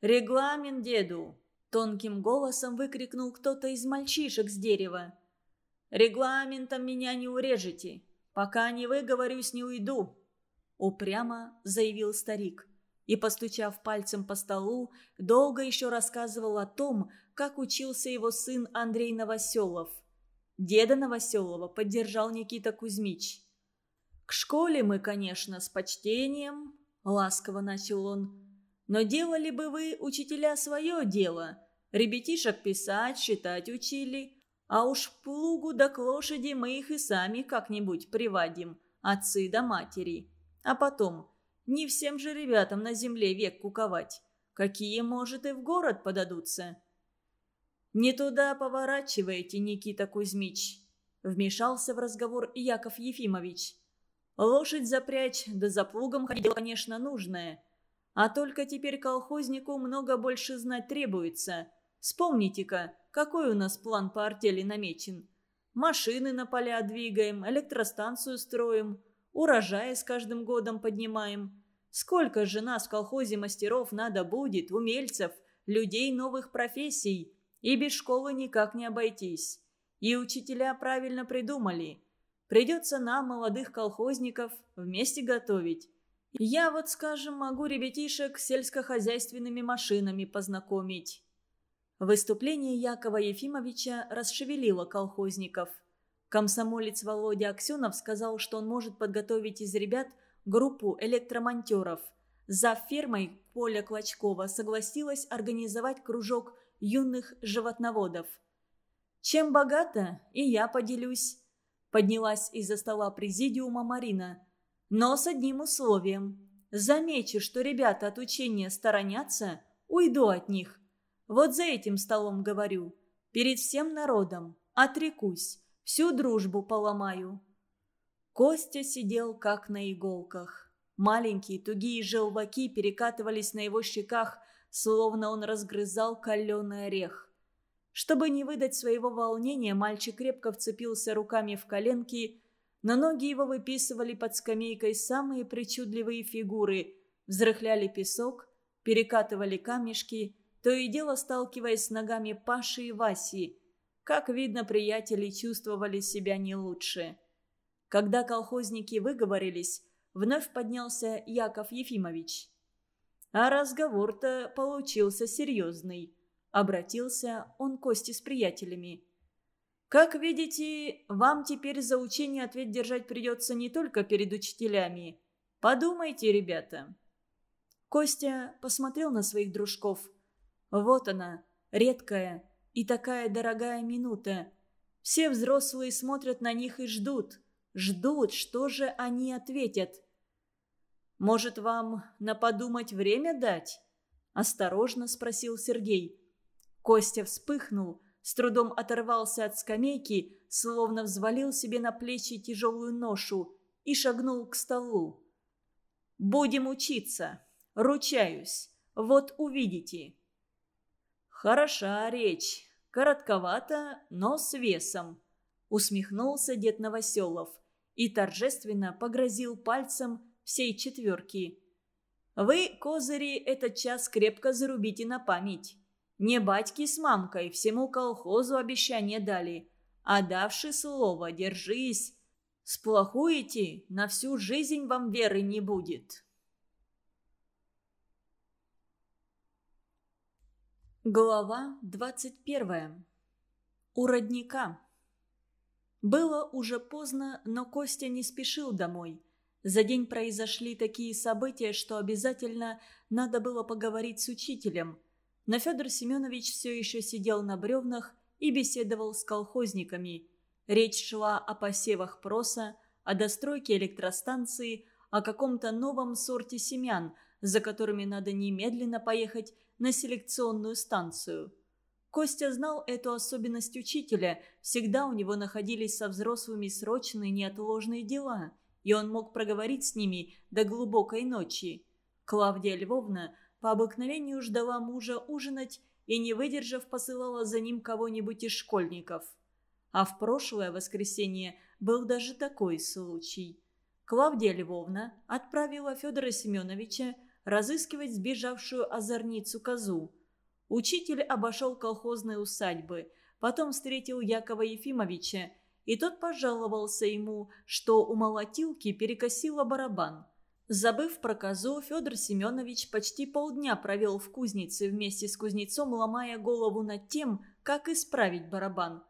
«Регламент деду!» Тонким голосом выкрикнул кто-то из мальчишек с дерева. «Регламентом меня не урежете. Пока не выговорюсь, не уйду», — упрямо заявил старик. И, постучав пальцем по столу, долго еще рассказывал о том, как учился его сын Андрей Новоселов. Деда Новоселова поддержал Никита Кузьмич. «К школе мы, конечно, с почтением», — ласково начал он, но делали бы вы, учителя, свое дело. Ребятишек писать, считать учили. А уж плугу да к лошади мы их и сами как-нибудь приводим, отцы да матери. А потом, не всем же ребятам на земле век куковать. Какие, может, и в город подадутся. «Не туда поворачиваете, Никита Кузьмич», — вмешался в разговор Яков Ефимович. «Лошадь запрячь, да за плугом ходить, конечно, нужное. А только теперь колхознику много больше знать требуется. Вспомните-ка, какой у нас план по артели намечен. Машины на поля двигаем, электростанцию строим, урожаи с каждым годом поднимаем. Сколько же нас в колхозе мастеров надо будет, умельцев, людей новых профессий. И без школы никак не обойтись. И учителя правильно придумали. Придется нам, молодых колхозников, вместе готовить. Я вот, скажем, могу ребятишек с сельскохозяйственными машинами познакомить». Выступление Якова Ефимовича расшевелило колхозников. Комсомолец Володя Аксенов сказал, что он может подготовить из ребят группу электромонтеров. За фермой Поля Клочкова согласилась организовать кружок юных животноводов. «Чем богато, и я поделюсь», – поднялась из-за стола президиума Марина – но с одним условием. Замечу, что ребята от учения сторонятся, уйду от них. Вот за этим столом говорю. Перед всем народом. Отрекусь. Всю дружбу поломаю. Костя сидел как на иголках. Маленькие тугие желваки перекатывались на его щеках, словно он разгрызал каленый орех. Чтобы не выдать своего волнения, мальчик крепко вцепился руками в коленки но ноги его выписывали под скамейкой самые причудливые фигуры, взрыхляли песок, перекатывали камешки, то и дело сталкиваясь с ногами Паши и Васи. Как видно, приятели чувствовали себя не лучше. Когда колхозники выговорились, вновь поднялся Яков Ефимович. А разговор-то получился серьезный. Обратился он к Косте с приятелями. Как видите, вам теперь за учение ответ держать придется не только перед учителями. Подумайте, ребята». Костя посмотрел на своих дружков. Вот она, редкая и такая дорогая минута. Все взрослые смотрят на них и ждут. Ждут, что же они ответят. «Может, вам на подумать время дать?» – осторожно спросил Сергей. Костя вспыхнул – с трудом оторвался от скамейки, словно взвалил себе на плечи тяжелую ношу и шагнул к столу. «Будем учиться. Ручаюсь. Вот увидите». «Хороша речь. Коротковато, но с весом», — усмехнулся дед Новоселов и торжественно погрозил пальцем всей четверки. «Вы, козыри, этот час крепко зарубите на память. Не батьки с мамкой всему колхозу обещание дали, а давши слово «держись», сплохуете, на всю жизнь вам веры не будет». Глава двадцать первая. У родника. Было уже поздно, но Костя не спешил домой. За день произошли такие события, что обязательно надо было поговорить с учителем – но Федор Семенович все еще сидел на бревнах и беседовал с колхозниками. Речь шла о посевах проса, о достройке электростанции, о каком-то новом сорте семян, за которыми надо немедленно поехать на селекционную станцию. Костя знал эту особенность учителя, всегда у него находились со взрослыми срочные неотложные дела, и он мог проговорить с ними до глубокой ночи. Клавдия Львовна по обыкновению ждала мужа ужинать и, не выдержав, посылала за ним кого-нибудь из школьников. А в прошлое воскресенье был даже такой случай. Клавдия Львовна отправила Федора Семеновича разыскивать сбежавшую озорницу козу. Учитель обошел колхозные усадьбы, потом встретил Якова Ефимовича, и тот пожаловался ему, что у молотилки перекосило барабан. Забыв про козу, Федор Семенович почти полдня провел в кузнице вместе с кузнецом, ломая голову над тем, как исправить барабан.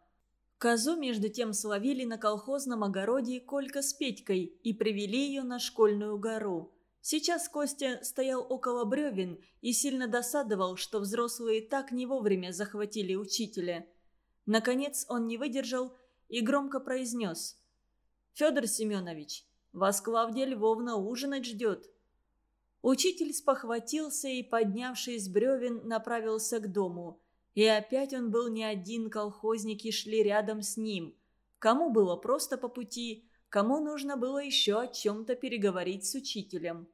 Козу между тем словили на колхозном огороде Колька с Петькой и привели ее на школьную гору. Сейчас Костя стоял около бревен и сильно досадовал, что взрослые так не вовремя захватили учителя. Наконец он не выдержал и громко произнес. «Федор Семенович, вас Клавдия Львовна ужинать ждет». Учитель спохватился и, поднявшись с бревен, направился к дому. И опять он был не один, колхозники шли рядом с ним. Кому было просто по пути, кому нужно было еще о чем-то переговорить с учителем.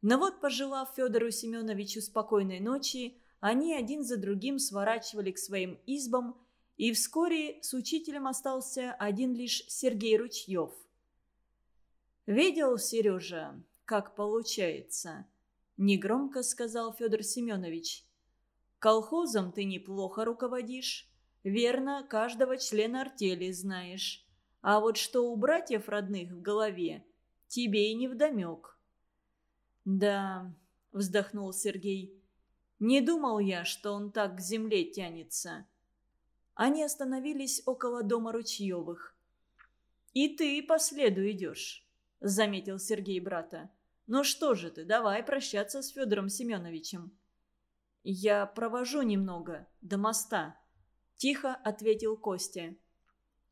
Но вот, пожелав Федору Семеновичу спокойной ночи, они один за другим сворачивали к своим избам, и вскоре с учителем остался один лишь Сергей Ручьев – «Видел, Сережа, как получается?» – негромко сказал Федор Семенович. «Колхозом ты неплохо руководишь. Верно, каждого члена артели знаешь. А вот что у братьев родных в голове, тебе и не вдомек». «Да», – вздохнул Сергей, – «не думал я, что он так к земле тянется». Они остановились около дома Ручьевых. «И ты по следу идешь». – заметил Сергей брата. «Ну что же ты, давай прощаться с Федором Семеновичем». «Я провожу немного, до моста», – тихо ответил Костя.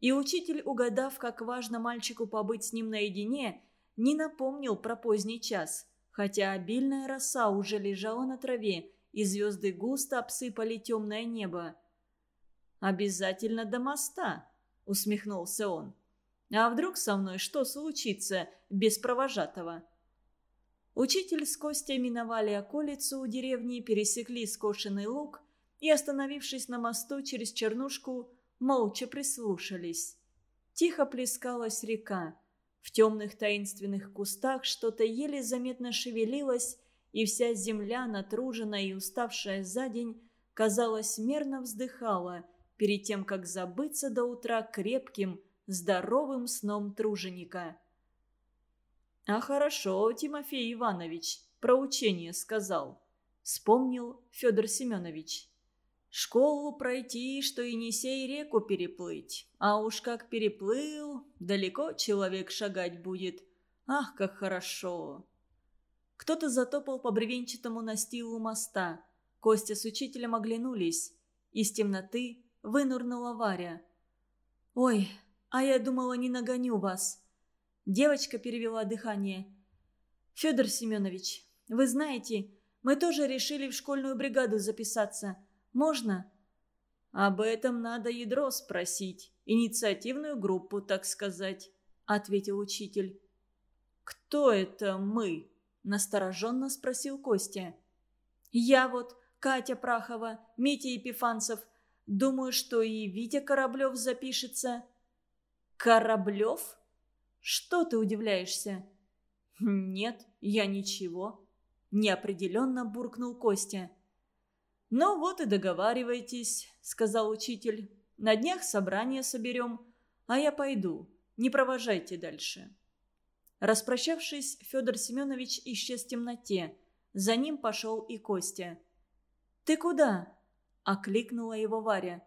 И учитель, угадав, как важно мальчику побыть с ним наедине, не напомнил про поздний час, хотя обильная роса уже лежала на траве, и звезды густо обсыпали темное небо. «Обязательно до моста», — усмехнулся он. А вдруг со мной что случится без провожатого? Учитель с Костей миновали околицу у деревни, пересекли скошенный луг и, остановившись на мосту через чернушку, молча прислушались. Тихо плескалась река. В темных таинственных кустах что-то еле заметно шевелилось, и вся земля, натруженная и уставшая за день, казалось, мерно вздыхала перед тем, как забыться до утра крепким, здоровым сном труженика. «А хорошо, Тимофей Иванович, про учение сказал», — вспомнил Федор Семенович. «Школу пройти, что Енисей реку переплыть. А уж как переплыл, далеко человек шагать будет. Ах, как хорошо!» Кто-то затопал по бревенчатому настилу моста. Костя с учителем оглянулись. Из темноты вынурнула Варя. «Ой, «А я думала, не нагоню вас». Девочка перевела дыхание. «Федор Семенович, вы знаете, мы тоже решили в школьную бригаду записаться. Можно?» «Об этом надо ядро спросить, инициативную группу, так сказать», — ответил учитель. «Кто это мы?» — настороженно спросил Костя. «Я вот, Катя Прахова, Митя Епифанцев. Думаю, что и Витя Кораблев запишется». «Кораблев? Что ты удивляешься?» «Нет, я ничего», — неопределенно буркнул Костя. «Ну вот и договаривайтесь», — сказал учитель. «На днях собрание соберем, а я пойду. Не провожайте дальше». Распрощавшись, Федор Семенович исчез в темноте. За ним пошел и Костя. «Ты куда?» – окликнула его Варя.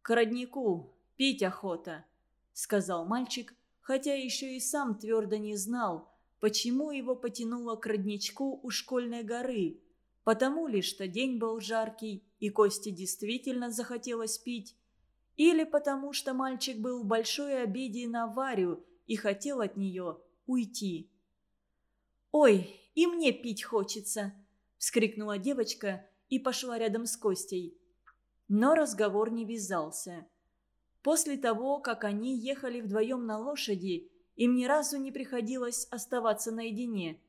«К роднику. Пить охота», – сказал мальчик, хотя еще и сам твердо не знал, почему его потянуло к родничку у школьной горы. Потому ли, что день был жаркий, и Косте действительно захотелось пить, или потому что мальчик был в большой обиде на Варю и хотел от нее уйти. «Ой, и мне пить хочется!» – вскрикнула девочка и пошла рядом с Костей. Но разговор не вязался. После того, как они ехали вдвоем на лошади, им ни разу не приходилось оставаться наедине.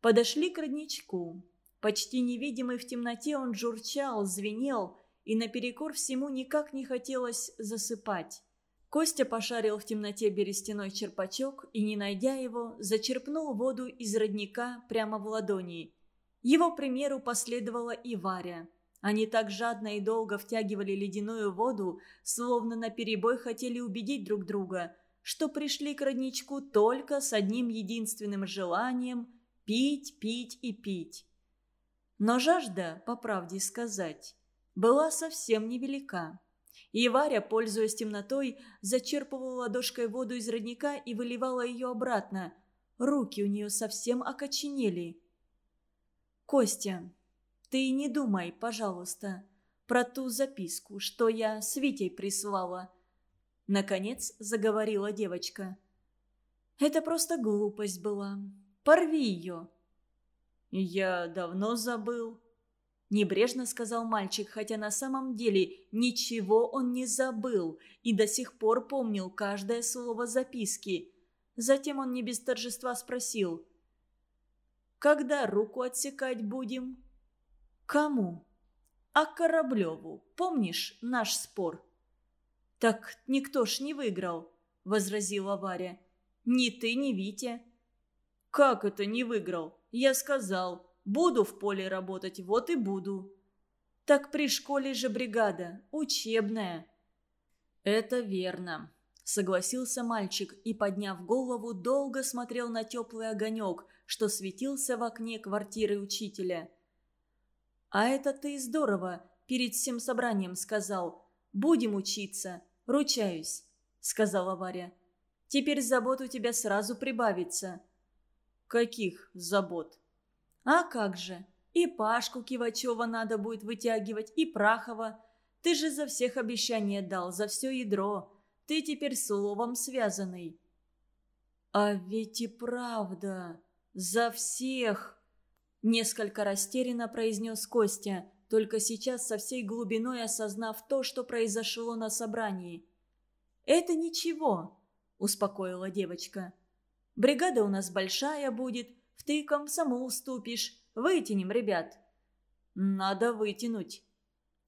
Подошли к родничку. Почти невидимый в темноте он журчал, звенел, и наперекор всему никак не хотелось засыпать. Костя пошарил в темноте берестяной черпачок и, не найдя его, зачерпнул воду из родника прямо в ладони. Его примеру последовала и Варя. Они так жадно и долго втягивали ледяную воду, словно наперебой хотели убедить друг друга, что пришли к родничку только с одним единственным желанием – пить, пить и пить. Но жажда, по правде сказать, была совсем невелика. И Варя, пользуясь темнотой, зачерпывала ладошкой воду из родника и выливала ее обратно. Руки у нее совсем окоченели. «Костя, ты не думай, пожалуйста, про ту записку, что я с Витей прислала». Наконец заговорила девочка. «Это просто глупость была. Порви ее». «Я давно забыл», Небрежно сказал мальчик, хотя на самом деле ничего он не забыл и до сих пор помнил каждое слово записки. Затем он не без торжества спросил. «Когда руку отсекать будем?» «Кому?» «А Кораблеву. Помнишь наш спор?» «Так никто ж не выиграл», — возразила Варя. «Ни ты, ни Витя». «Как это не выиграл? Я сказал, Буду в поле работать, вот и буду. Так при школе же бригада, учебная. Это верно, согласился мальчик и, подняв голову, долго смотрел на теплый огонек, что светился в окне квартиры учителя. «А это ты здорово перед всем собранием сказал. Будем учиться, ручаюсь», — сказала Варя. «Теперь забот у тебя сразу прибавится». «Каких забот?» А как же? И Пашку Кивачева надо будет вытягивать, и Прахова. Ты же за всех обещание дал, за все ядро. Ты теперь словом связанный. А ведь и правда, за всех. Несколько растерянно произнес Костя, только сейчас со всей глубиной осознав то, что произошло на собрании. «Это ничего», – успокоила девочка. «Бригада у нас большая будет, в ты комсомол уступишь. Вытянем, ребят». «Надо вытянуть».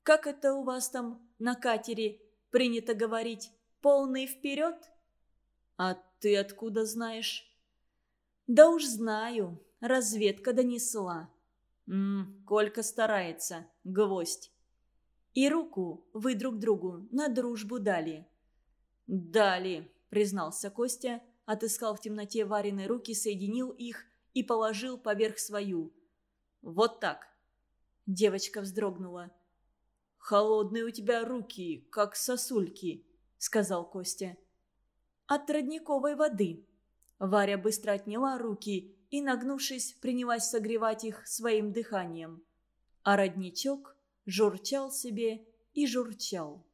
«Как это у вас там на катере принято говорить? Полный вперед?» «А ты откуда знаешь?» «Да уж знаю. Разведка донесла». «М, Колька старается. Гвоздь». «И руку вы друг другу на дружбу дали». «Дали», признался Костя, отыскал в темноте вареные руки, соединил их и положил поверх свою. «Вот так». Девочка вздрогнула. «Холодные у тебя руки, как сосульки», — сказал Костя. «От родниковой воды». Варя быстро отняла руки и, нагнувшись, принялась согревать их своим дыханием. А родничок журчал себе и журчал.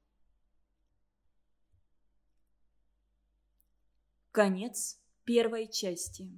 Конец первой части.